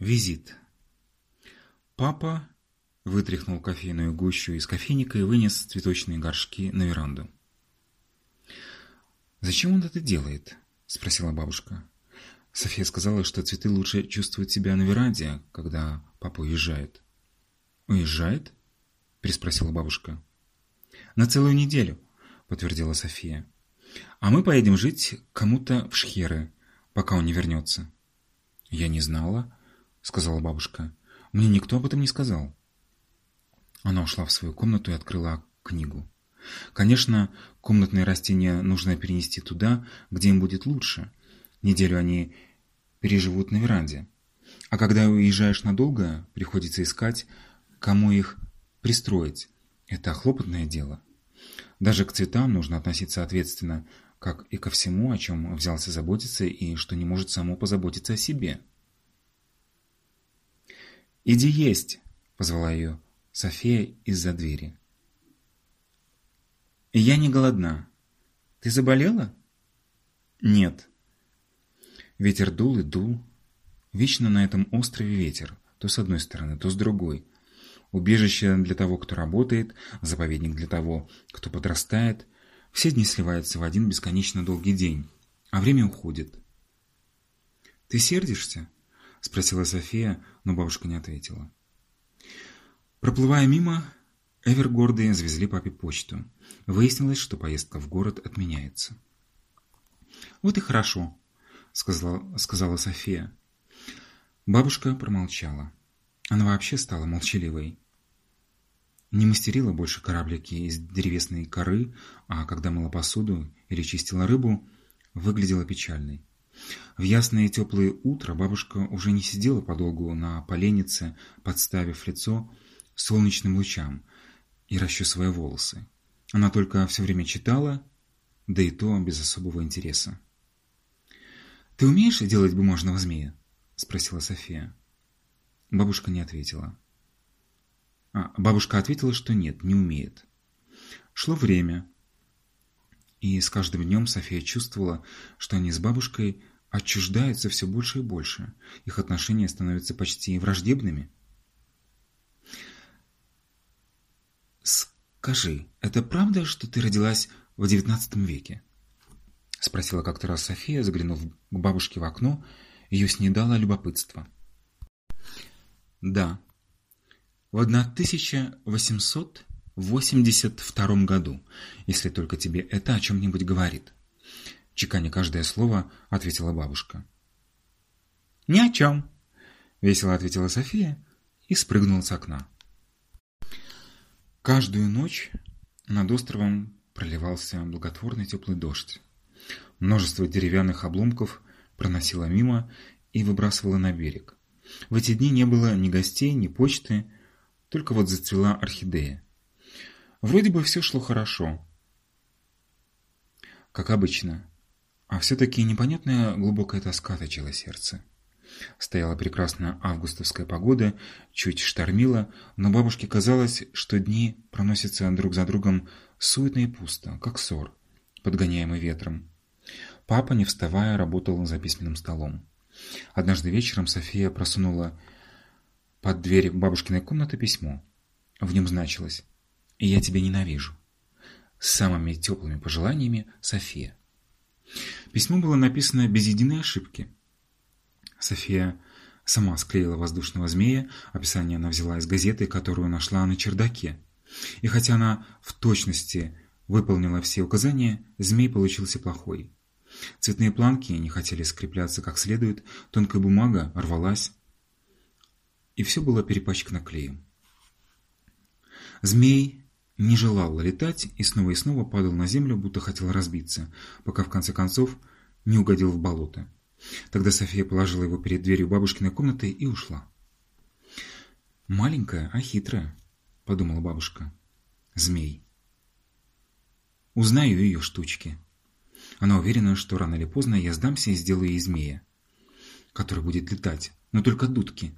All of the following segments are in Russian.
Визит. Папа вытряхнул кофейную гущу из кофейника и вынес цветочные горшки на веранду. «Зачем он это делает?» – спросила бабушка. София сказала, что цветы лучше чувствуют себя на веранде, когда папа уезжает. «Уезжает?» – переспросила бабушка. «На целую неделю», – подтвердила София. «А мы поедем жить кому-то в Шхеры, пока он не вернется». «Я не знала», — сказала бабушка. «Мне никто об этом не сказал». Она ушла в свою комнату и открыла книгу. Конечно, комнатные растения нужно перенести туда, где им будет лучше. Неделю они переживут на веранде. А когда уезжаешь надолго, приходится искать, кому их пристроить. Это хлопотное дело. Даже к цветам нужно относиться ответственно, как и ко всему, о чем взялся заботиться и что не может само позаботиться о себе. «Иди есть!» — позвала ее София из-за двери. «Я не голодна. Ты заболела?» «Нет». Ветер дул и дул. Вечно на этом острове ветер, то с одной стороны, то с другой. Убежище для того, кто работает, заповедник для того, кто подрастает. Все дни сливаются в один бесконечно долгий день, а время уходит. «Ты сердишься?» — спросила София, но бабушка не ответила. Проплывая мимо, Эвергорды завезли папе почту. Выяснилось, что поездка в город отменяется. «Вот и хорошо», — сказала, сказала София. Бабушка промолчала. Она вообще стала молчаливой. Не мастерила больше кораблики из древесной коры, а когда мыла посуду или чистила рыбу, выглядела печальной. В ясное теплое утро бабушка уже не сидела подолгу на поленнице, подставив лицо солнечным лучам и расчесывая волосы. Она только все время читала, да и то без особого интереса. «Ты умеешь делать бумажного змея?» – спросила София. Бабушка не ответила. А, бабушка ответила, что нет, не умеет. Шло время, и с каждым днем София чувствовала, что они с бабушкой отчуждаются все больше и больше. Их отношения становятся почти враждебными. «Скажи, это правда, что ты родилась в девятнадцатом веке?» Спросила как-то раз София, заглянув к бабушке в окно, ее снедало любопытство. «Да, в 1882 году, если только тебе это о чем-нибудь говорит». Чеканя каждое слово, ответила бабушка. «Ни о чем», — весело ответила София и спрыгнула с окна. Каждую ночь над островом проливался благотворный теплый дождь. Множество деревянных обломков проносило мимо и выбрасывало на берег. В эти дни не было ни гостей, ни почты, только вот зацвела орхидея. Вроде бы все шло хорошо. Как обычно, а все-таки непонятная глубокая тоска точила сердце. Стояла прекрасная августовская погода, чуть штормила, но бабушке казалось, что дни проносятся друг за другом суетно и пусто, как ссор, подгоняемый ветром. Папа, не вставая, работал за письменным столом. Однажды вечером София просунула под дверь бабушкиной комнаты письмо. В нем значилось «Я тебя ненавижу». С самыми теплыми пожеланиями София. Письмо было написано без единой ошибки. София сама склеила воздушного змея, описание она взяла из газеты, которую нашла на чердаке. И хотя она в точности выполнила все указания, змей получился плохой. Цветные планки не хотели скрепляться как следует, тонкая бумага рвалась, и все было перепачкано клеем. Змей не желал летать и снова и снова падал на землю, будто хотел разбиться, пока в конце концов не угодил в болото. Тогда София положила его перед дверью бабушкиной комнаты и ушла. «Маленькая, а хитрая», — подумала бабушка. «Змей». Узнаю ее штучки. Она уверена, что рано или поздно я сдамся и сделаю ей змея, который будет летать, но только дудки.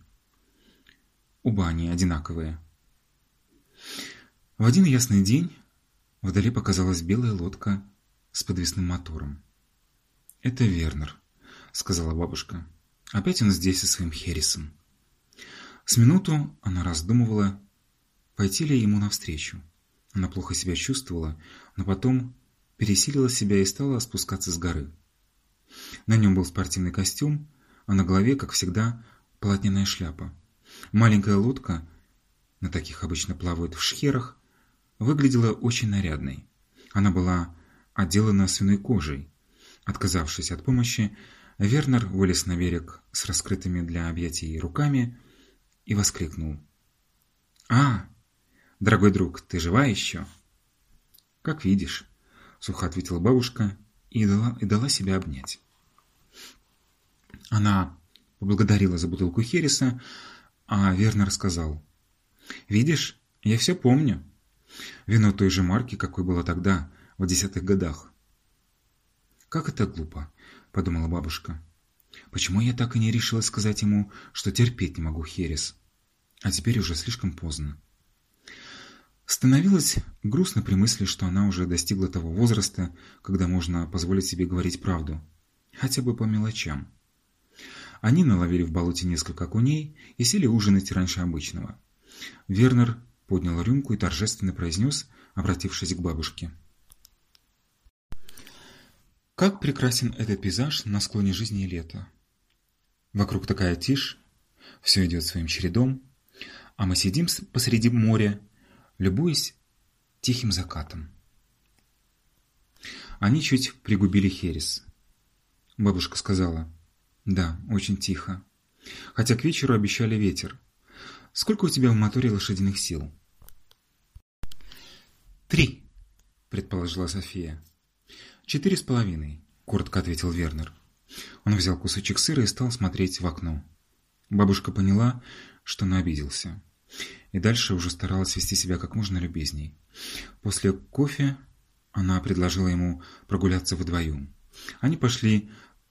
Оба они одинаковые. В один ясный день вдали показалась белая лодка с подвесным мотором. «Это Вернер», — сказала бабушка. «Опять он здесь со своим Херрисом». С минуту она раздумывала, пойти ли ему навстречу. Она плохо себя чувствовала, но потом пересилила себя и стала спускаться с горы. На нем был спортивный костюм, а на голове, как всегда, полотняная шляпа. Маленькая лодка, на таких обычно плавают в шхерах, выглядела очень нарядной. Она была отделана свиной кожей. Отказавшись от помощи, Вернер вылез на берег с раскрытыми для объятий руками и воскликнул. «А, дорогой друг, ты жива еще?» «Как видишь», — сухо ответила бабушка и дала, и дала себя обнять. Она поблагодарила за бутылку Хереса, а Вернер сказал. «Видишь, я все помню. Вино той же марки, какой было тогда, в десятых годах». «Как это глупо», — подумала бабушка. «Почему я так и не решила сказать ему, что терпеть не могу Херес? А теперь уже слишком поздно». Становилось грустно при мысли, что она уже достигла того возраста, когда можно позволить себе говорить правду, хотя бы по мелочам. Они наловили в болоте несколько окуней и сели ужинать раньше обычного. Вернер поднял рюмку и торжественно произнес, обратившись к бабушке. Как прекрасен этот пейзаж на склоне жизни и лета. Вокруг такая тишь, все идет своим чередом, а мы сидим посреди моря, любуясь тихим закатом. Они чуть пригубили херес. Бабушка сказала – да, очень тихо. Хотя к вечеру обещали ветер. Сколько у тебя в моторе лошадиных сил? Три, предположила София. Четыре с половиной, коротко ответил Вернер. Он взял кусочек сыра и стал смотреть в окно. Бабушка поняла, что он обиделся. И дальше уже старалась вести себя как можно любезней. После кофе она предложила ему прогуляться вдвоем. Они пошли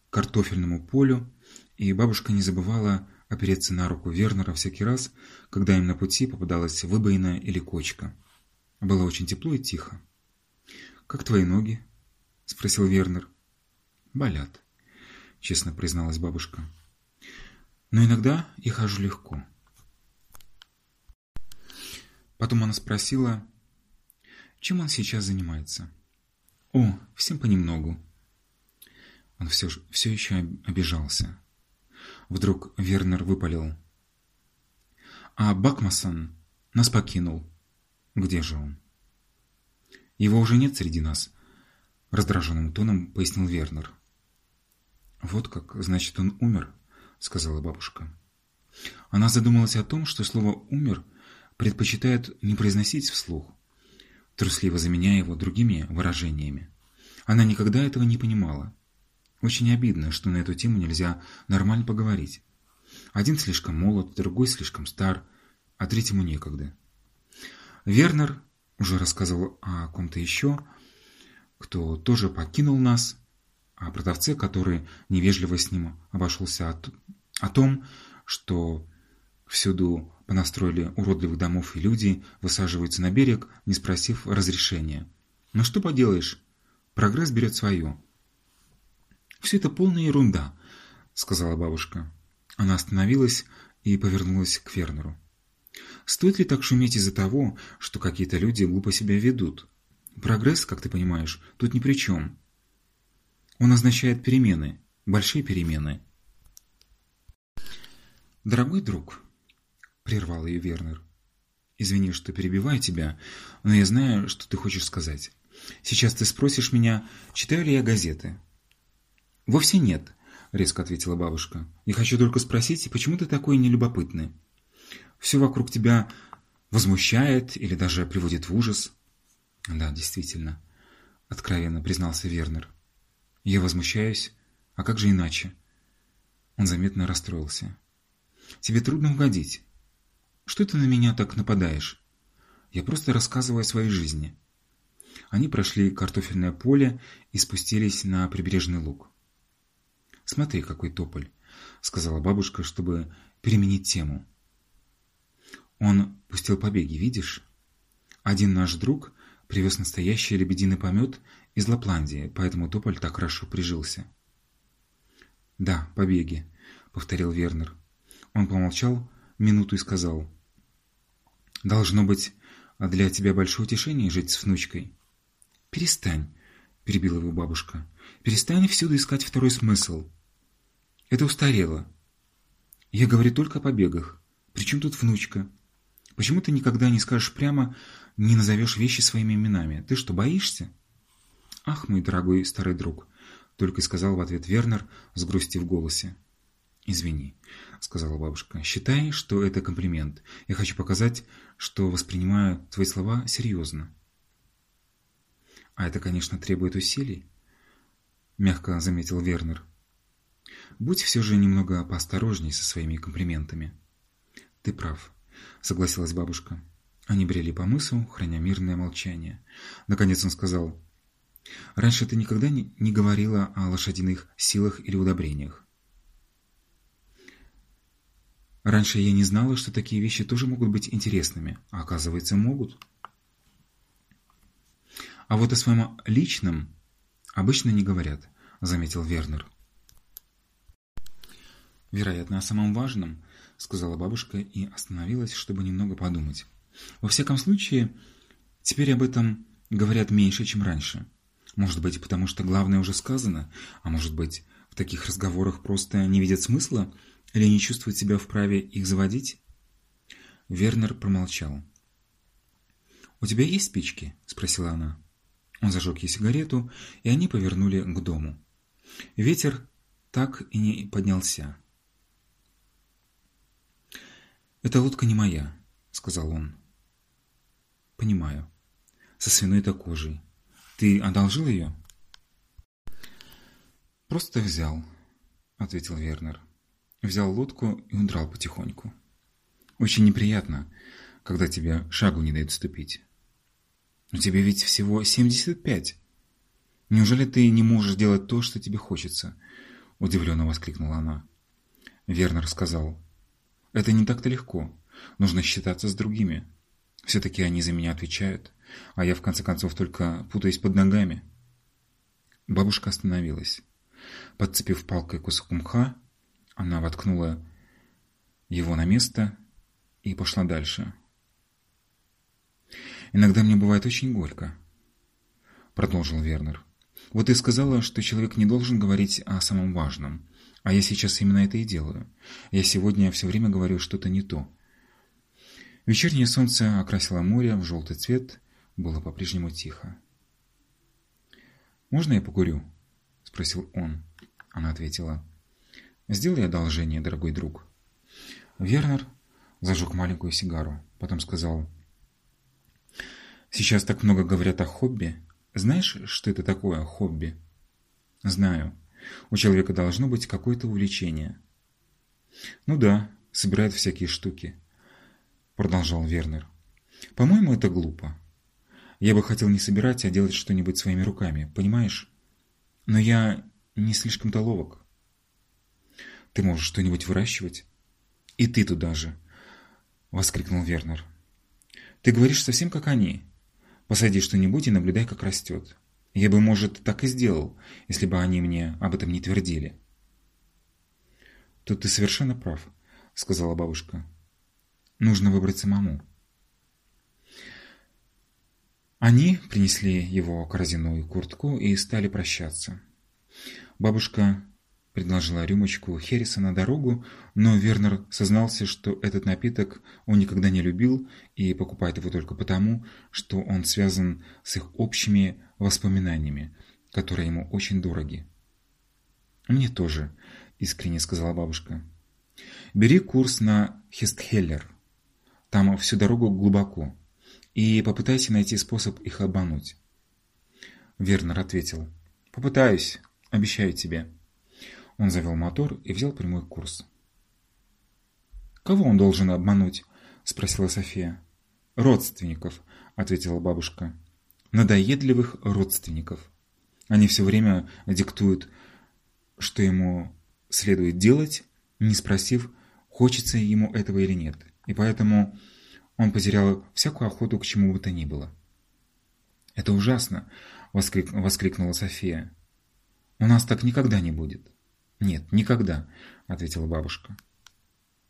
картофельному полю, и бабушка не забывала опереться на руку Вернера всякий раз, когда им на пути попадалась выбоина или кочка. Было очень тепло и тихо. «Как твои ноги?» – спросил Вернер. «Болят», – честно призналась бабушка. «Но иногда я хожу легко». Потом она спросила, чем он сейчас занимается. «О, всем понемногу», он все, все еще обижался. Вдруг Вернер выпалил. «А Бакмасон нас покинул. Где же он?» «Его уже нет среди нас», — раздраженным тоном пояснил Вернер. «Вот как, значит, он умер», — сказала бабушка. Она задумалась о том, что слово «умер» предпочитают не произносить вслух, трусливо заменяя его другими выражениями. Она никогда этого не понимала. Очень обидно, что на эту тему нельзя нормально поговорить. Один слишком молод, другой слишком стар, а третьему некогда. Вернер уже рассказывал о ком-то еще, кто тоже покинул нас, о продавце, который невежливо с ним обошелся, о, о том, что всюду понастроили уродливых домов и люди высаживаются на берег, не спросив разрешения. Но что поделаешь, прогресс берет свое. «Все это полная ерунда», — сказала бабушка. Она остановилась и повернулась к Фернеру. «Стоит ли так шуметь из-за того, что какие-то люди глупо себя ведут? Прогресс, как ты понимаешь, тут ни при чем. Он означает перемены, большие перемены». «Дорогой друг», — прервал ее Вернер, — «извини, что перебиваю тебя, но я знаю, что ты хочешь сказать. Сейчас ты спросишь меня, читаю ли я газеты». «Вовсе нет», — резко ответила бабушка. «Я хочу только спросить, почему ты такой нелюбопытный? Все вокруг тебя возмущает или даже приводит в ужас?» «Да, действительно», — откровенно признался Вернер. «Я возмущаюсь, а как же иначе?» Он заметно расстроился. «Тебе трудно угодить. Что ты на меня так нападаешь? Я просто рассказываю о своей жизни». Они прошли картофельное поле и спустились на прибрежный луг. «Смотри, какой тополь», — сказала бабушка, чтобы переменить тему. «Он пустил побеги, видишь? Один наш друг привез настоящий лебединый помет из Лапландии, поэтому тополь так хорошо прижился». «Да, побеги», — повторил Вернер. Он помолчал, минуту и сказал. «Должно быть, для тебя большое утешение жить с внучкой». «Перестань», — перебила его бабушка. «Перестань всюду искать второй смысл. Это устарело. Я говорю только о побегах. Причем тут внучка? Почему ты никогда не скажешь прямо, не назовешь вещи своими именами? Ты что, боишься?» «Ах, мой дорогой старый друг», — только сказал в ответ Вернер с грустью в голосе. «Извини», — сказала бабушка. «Считай, что это комплимент. Я хочу показать, что воспринимаю твои слова серьезно». «А это, конечно, требует усилий», — мягко заметил Вернер. «Будь все же немного поосторожней со своими комплиментами». «Ты прав», — согласилась бабушка. Они брели по мысу, храня мирное молчание. Наконец он сказал, «Раньше ты никогда не, говорила о лошадиных силах или удобрениях. Раньше я не знала, что такие вещи тоже могут быть интересными, а оказывается могут. А вот о своем личном обычно не говорят, заметил Вернер. Вероятно, о самом важном, сказала бабушка и остановилась, чтобы немного подумать. Во всяком случае, теперь об этом говорят меньше, чем раньше. Может быть, потому что главное уже сказано, а может быть, в таких разговорах просто не видят смысла или не чувствуют себя вправе их заводить? Вернер промолчал. «У тебя есть спички?» – спросила она. Он зажег ей сигарету, и они повернули к дому. Ветер так и не поднялся. «Эта лодка не моя», — сказал он. «Понимаю. Со свиной-то кожей. Ты одолжил ее?» «Просто взял», — ответил Вернер взял лодку и удрал потихоньку. Очень неприятно, когда тебе шагу не дают ступить. Но тебе ведь всего 75. Неужели ты не можешь делать то, что тебе хочется? Удивленно воскликнула она. Вернер сказал. Это не так-то легко. Нужно считаться с другими. Все-таки они за меня отвечают, а я в конце концов только путаюсь под ногами. Бабушка остановилась. Подцепив палкой кусок мха, она воткнула его на место и пошла дальше. «Иногда мне бывает очень горько», — продолжил Вернер. «Вот ты сказала, что человек не должен говорить о самом важном, а я сейчас именно это и делаю. Я сегодня все время говорю что-то не то». Вечернее солнце окрасило море в желтый цвет, было по-прежнему тихо. «Можно я покурю?» — спросил он. Она ответила. Сделай одолжение, дорогой друг. Вернер зажег маленькую сигару, потом сказал. Сейчас так много говорят о хобби. Знаешь, что это такое хобби? Знаю. У человека должно быть какое-то увлечение. Ну да, собирает всякие штуки, продолжал Вернер. По-моему, это глупо. Я бы хотел не собирать, а делать что-нибудь своими руками, понимаешь? Но я не слишком-то ловок. Ты можешь что-нибудь выращивать? И ты туда же, воскликнул Вернер. Ты говоришь совсем как они. Посади что-нибудь и наблюдай, как растет. Я бы, может, так и сделал, если бы они мне об этом не твердили. Тут ты совершенно прав, сказала бабушка. Нужно выбрать самому. Они принесли его корзину и куртку и стали прощаться. Бабушка предложила рюмочку Хереса на дорогу, но Вернер сознался, что этот напиток он никогда не любил и покупает его только потому, что он связан с их общими воспоминаниями, которые ему очень дороги. «Мне тоже», — искренне сказала бабушка. «Бери курс на Хестхеллер. Там всю дорогу глубоко. И попытайся найти способ их обмануть». Вернер ответил. «Попытаюсь, обещаю тебе». Он завел мотор и взял прямой курс. «Кого он должен обмануть?» – спросила София. «Родственников», – ответила бабушка. «Надоедливых родственников. Они все время диктуют, что ему следует делать, не спросив, хочется ему этого или нет. И поэтому он потерял всякую охоту к чему бы то ни было». «Это ужасно!» – восклик... воскликнула София. «У нас так никогда не будет». «Нет, никогда», — ответила бабушка.